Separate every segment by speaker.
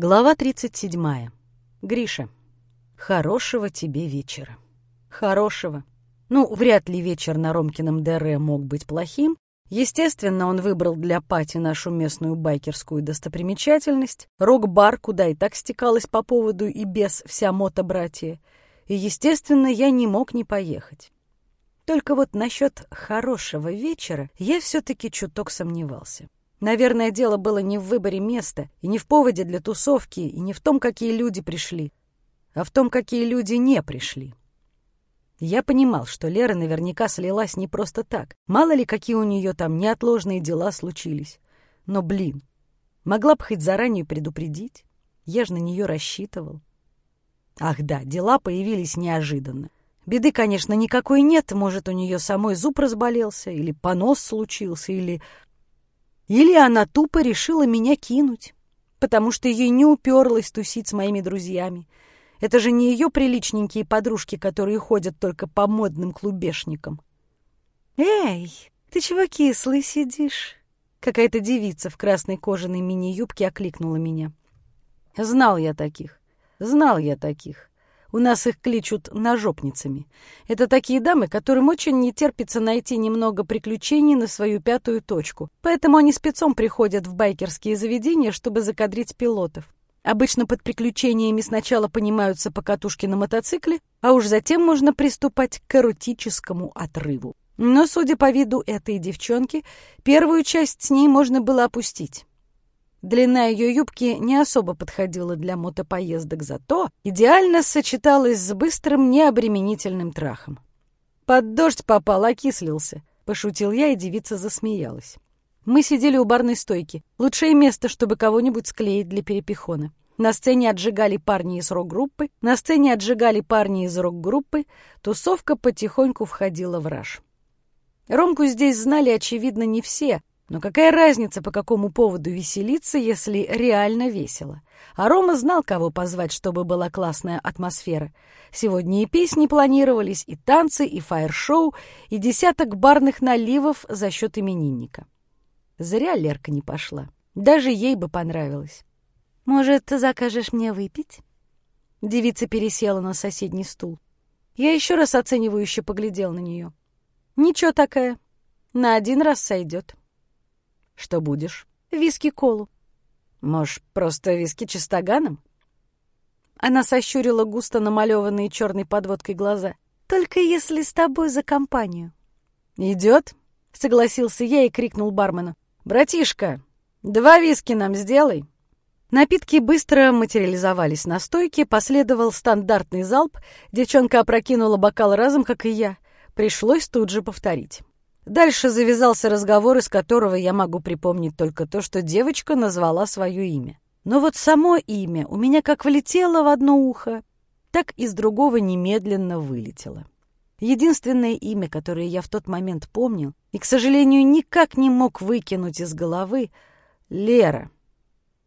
Speaker 1: Глава 37. Гриша. Хорошего тебе вечера. Хорошего. Ну, вряд ли вечер на Ромкином ДР мог быть плохим. Естественно, он выбрал для Пати нашу местную байкерскую достопримечательность, рок-бар, куда и так стекалась по поводу и без вся мотобратья. И, естественно, я не мог не поехать. Только вот насчет хорошего вечера я все-таки чуток сомневался. Наверное, дело было не в выборе места, и не в поводе для тусовки, и не в том, какие люди пришли, а в том, какие люди не пришли. Я понимал, что Лера наверняка слилась не просто так. Мало ли, какие у нее там неотложные дела случились. Но, блин, могла бы хоть заранее предупредить. Я же на нее рассчитывал. Ах да, дела появились неожиданно. Беды, конечно, никакой нет. Может, у нее самой зуб разболелся, или понос случился, или или она тупо решила меня кинуть, потому что ей не уперлась тусить с моими друзьями. Это же не ее приличненькие подружки, которые ходят только по модным клубешникам. «Эй, ты чего кислый сидишь?» Какая-то девица в красной кожаной мини-юбке окликнула меня. Знал я таких, знал я таких. У нас их кличут ножопницами. Это такие дамы, которым очень не терпится найти немного приключений на свою пятую точку. Поэтому они спецом приходят в байкерские заведения, чтобы закадрить пилотов. Обычно под приключениями сначала понимаются покатушки на мотоцикле, а уж затем можно приступать к эротическому отрыву. Но, судя по виду этой девчонки, первую часть с ней можно было опустить. Длина ее юбки не особо подходила для мотопоездок, зато идеально сочеталась с быстрым необременительным трахом. «Под дождь попал, окислился», — пошутил я, и девица засмеялась. Мы сидели у барной стойки. Лучшее место, чтобы кого-нибудь склеить для перепихона. На сцене отжигали парни из рок-группы, на сцене отжигали парни из рок-группы, тусовка потихоньку входила в раж. Ромку здесь знали, очевидно, не все, но какая разница, по какому поводу веселиться, если реально весело? А Рома знал, кого позвать, чтобы была классная атмосфера. Сегодня и песни планировались, и танцы, и фаер-шоу, и десяток барных наливов за счет именинника. Зря Лерка не пошла. Даже ей бы понравилось. «Может, ты закажешь мне выпить?» Девица пересела на соседний стул. Я еще раз оценивающе поглядел на нее. «Ничего такая. На один раз сойдет». Что будешь? Виски-колу. Может, просто виски чистоганом? Она сощурила густо намалеванные черной подводкой глаза. Только если с тобой за компанию. Идет? Согласился я и крикнул бармену. Братишка, два виски нам сделай. Напитки быстро материализовались на стойке, последовал стандартный залп, девчонка опрокинула бокал разом, как и я. Пришлось тут же повторить. Дальше завязался разговор, из которого я могу припомнить только то, что девочка назвала свое имя. Но вот само имя у меня как влетело в одно ухо, так из другого немедленно вылетело. Единственное имя, которое я в тот момент помнил и, к сожалению, никак не мог выкинуть из головы — Лера.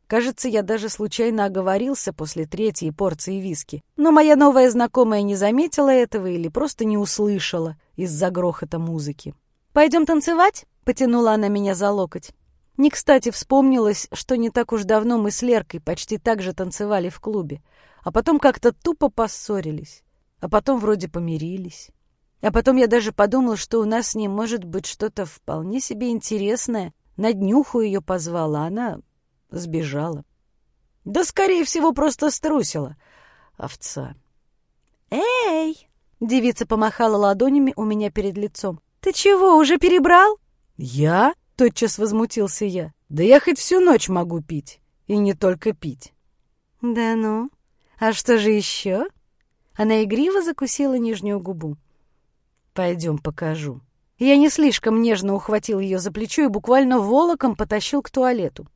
Speaker 1: Кажется, я даже случайно оговорился после третьей порции виски, но моя новая знакомая не заметила этого или просто не услышала из-за грохота музыки. «Пойдем танцевать?» — потянула она меня за локоть. Не кстати вспомнилось, что не так уж давно мы с Леркой почти так же танцевали в клубе, а потом как-то тупо поссорились, а потом вроде помирились. А потом я даже подумала, что у нас с ним может быть что-то вполне себе интересное. На днюху ее позвала, она сбежала. Да, скорее всего, просто струсила. Овца. «Эй!» — девица помахала ладонями у меня перед лицом. «Ты чего, уже перебрал?» «Я?» — тотчас возмутился я. «Да я хоть всю ночь могу пить. И не только пить». «Да ну? А что же еще?» Она игриво закусила нижнюю губу. «Пойдем покажу». Я не слишком нежно ухватил ее за плечо и буквально волоком потащил к туалету.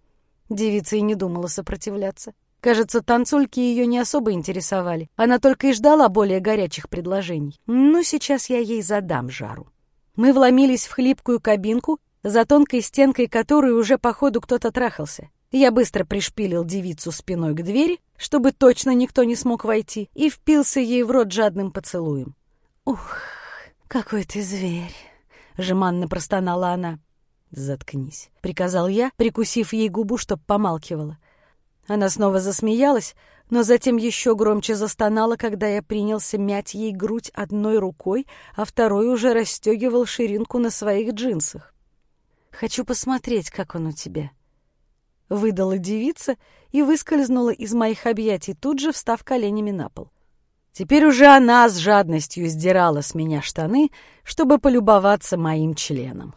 Speaker 1: Девица и не думала сопротивляться. Кажется, танцульки ее не особо интересовали. Она только и ждала более горячих предложений. Ну, сейчас я ей задам жару. Мы вломились в хлипкую кабинку, за тонкой стенкой которой уже походу кто-то трахался. Я быстро пришпилил девицу спиной к двери, чтобы точно никто не смог войти, и впился ей в рот жадным поцелуем. «Ух, какой ты зверь!» — жеманно простонала она. «Заткнись», — приказал я, прикусив ей губу, чтоб помалкивала. Она снова засмеялась, но затем еще громче застонала, когда я принялся мять ей грудь одной рукой, а второй уже расстегивал ширинку на своих джинсах. «Хочу посмотреть, как он у тебя», — выдала девица и выскользнула из моих объятий, тут же встав коленями на пол. Теперь уже она с жадностью сдирала с меня штаны, чтобы полюбоваться моим членом.